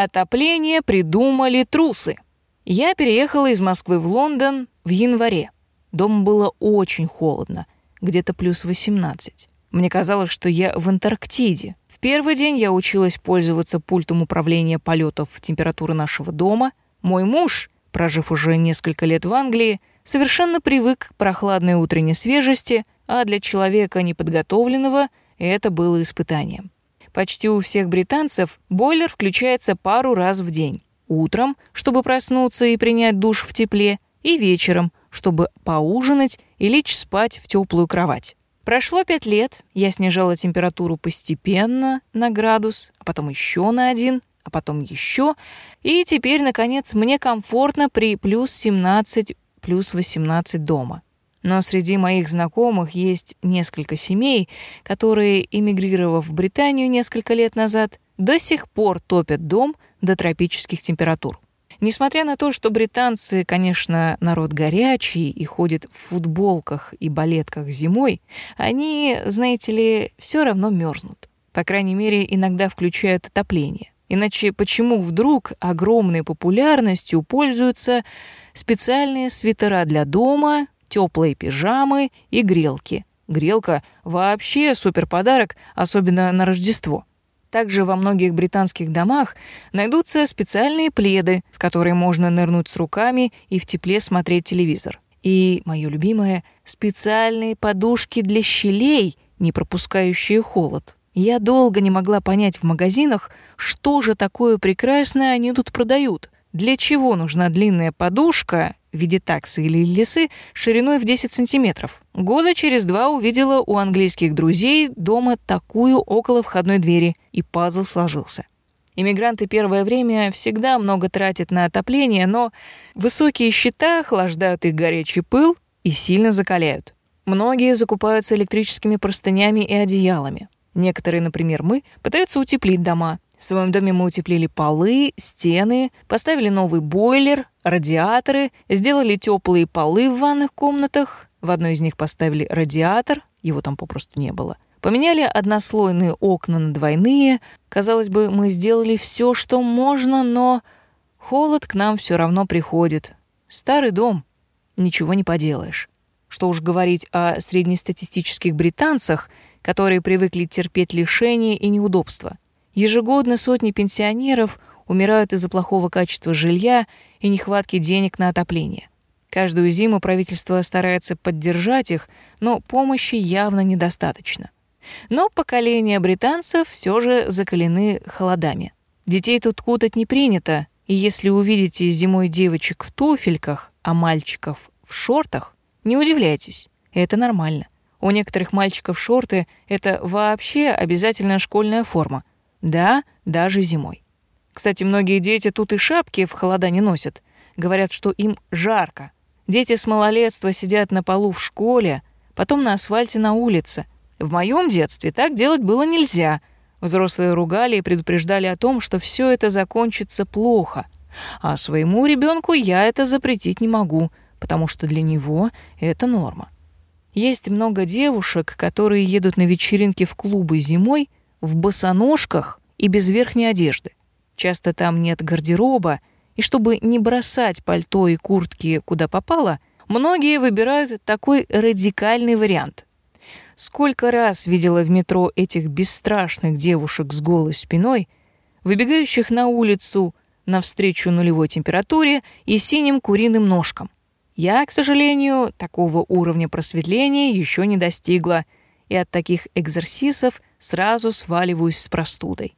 Отопление придумали трусы. Я переехала из Москвы в Лондон в январе. Дома было очень холодно, где-то плюс 18. Мне казалось, что я в Антарктиде. В первый день я училась пользоваться пультом управления полетов температуры нашего дома. Мой муж, прожив уже несколько лет в Англии, совершенно привык к прохладной утренней свежести, а для человека неподготовленного это было испытанием. Почти у всех британцев бойлер включается пару раз в день. Утром, чтобы проснуться и принять душ в тепле, и вечером, чтобы поужинать и лечь спать в теплую кровать. Прошло пять лет, я снижала температуру постепенно на градус, а потом еще на один, а потом еще, и теперь, наконец, мне комфортно при плюс 17, плюс 18 дома. Но среди моих знакомых есть несколько семей, которые, эмигрировав в Британию несколько лет назад, до сих пор топят дом до тропических температур. Несмотря на то, что британцы, конечно, народ горячий и ходят в футболках и балетках зимой, они, знаете ли, все равно мерзнут. По крайней мере, иногда включают отопление. Иначе почему вдруг огромной популярностью пользуются специальные свитера для дома, теплые пижамы и грелки? Грелка вообще супер подарок, особенно на Рождество. Также во многих британских домах найдутся специальные пледы, в которые можно нырнуть с руками и в тепле смотреть телевизор. И, мое любимое, специальные подушки для щелей, не пропускающие холод. Я долго не могла понять в магазинах, что же такое прекрасное они тут продают. Для чего нужна длинная подушка в виде таксы или лисы шириной в 10 сантиметров. Года через два увидела у английских друзей дома такую около входной двери, и пазл сложился. Иммигранты первое время всегда много тратят на отопление, но высокие счета охлаждают их горячий пыл и сильно закаляют. Многие закупаются электрическими простынями и одеялами. Некоторые, например, мы, пытаются утеплить дома. В своем доме мы утеплили полы, стены, поставили новый бойлер, радиаторы, сделали теплые полы в ванных комнатах. В одной из них поставили радиатор, его там попросту не было. Поменяли однослойные окна на двойные. Казалось бы, мы сделали все, что можно, но холод к нам все равно приходит. Старый дом, ничего не поделаешь. Что уж говорить о среднестатистических британцах, которые привыкли терпеть лишения и неудобства. Ежегодно сотни пенсионеров умирают из-за плохого качества жилья и нехватки денег на отопление. Каждую зиму правительство старается поддержать их, но помощи явно недостаточно. Но поколения британцев все же закалены холодами. Детей тут кутать не принято, и если увидите зимой девочек в туфельках, а мальчиков в шортах, не удивляйтесь, это нормально. У некоторых мальчиков шорты — это вообще обязательная школьная форма, да, даже зимой. Кстати, многие дети тут и шапки в холода не носят. Говорят, что им жарко. Дети с малолетства сидят на полу в школе, потом на асфальте на улице. В моем детстве так делать было нельзя. Взрослые ругали и предупреждали о том, что все это закончится плохо. А своему ребенку я это запретить не могу, потому что для него это норма. Есть много девушек, которые едут на вечеринки в клубы зимой в босоножках и без верхней одежды. Часто там нет гардероба, и чтобы не бросать пальто и куртки куда попало, многие выбирают такой радикальный вариант. Сколько раз видела в метро этих бесстрашных девушек с голой спиной, выбегающих на улицу навстречу нулевой температуре и синим куриным ножкам. Я, к сожалению, такого уровня просветления еще не достигла, и от таких экзерсисов сразу сваливаюсь с простудой.